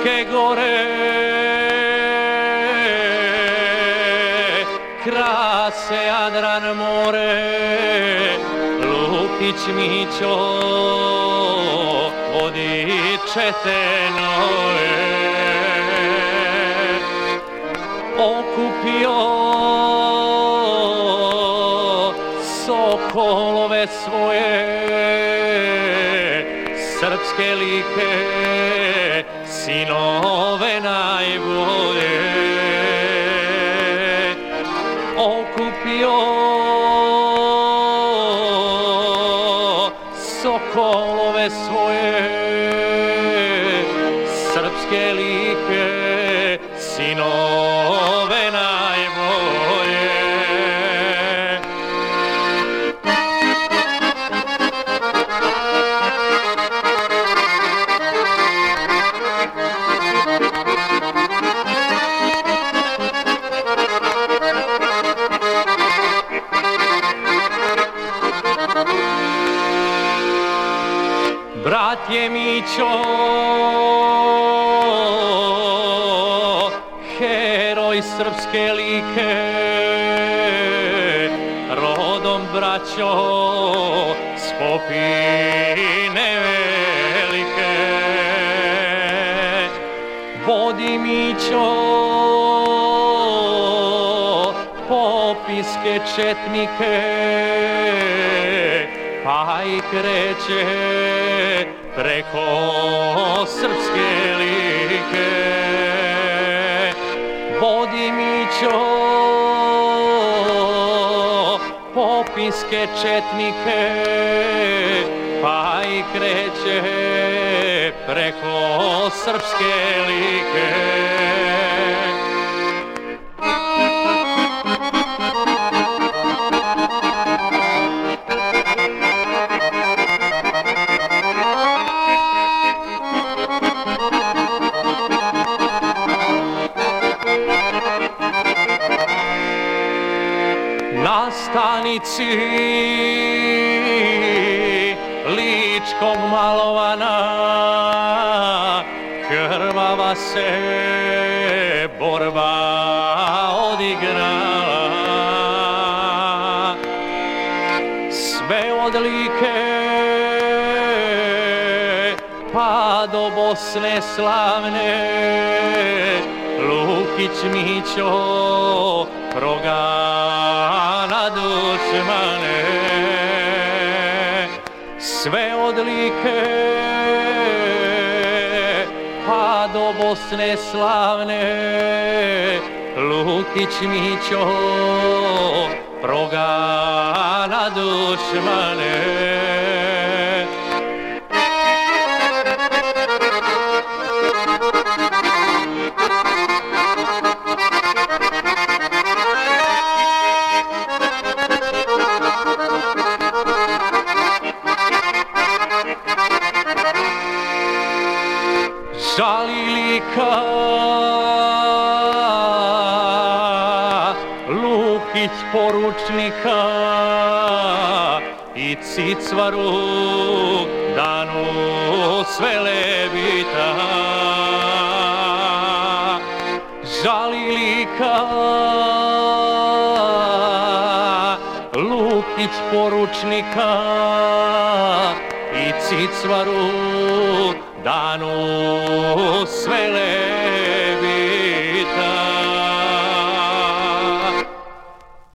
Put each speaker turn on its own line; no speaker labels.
Fruške gore. Krase Jadran more Lukić Mićo Vodi četenoje Okupio Sokolove svoje Srpske like Sinove najbolje. Okupio Sokolove svoje Srpske like Brat je Mićo Heroj srpske like Rodom braćo S popine velike. Vodi Mićo Popiske četnike pa i kreće preko srpske like. Vodi Mićo popiske četnike, pa i kreće preko srpske like. Stanici. Ličkog malovana krvava se borba odigrala. Sve odlike pa do Bosne slavne Lukić Mićo progana dušmane sve odlike pa do Bosne slavne. Lukić Mićo progana dušmane Lukić poručnika i Cicvaru danu sve lebita Žalilika Lukić poručnika i Cicvaru danu sve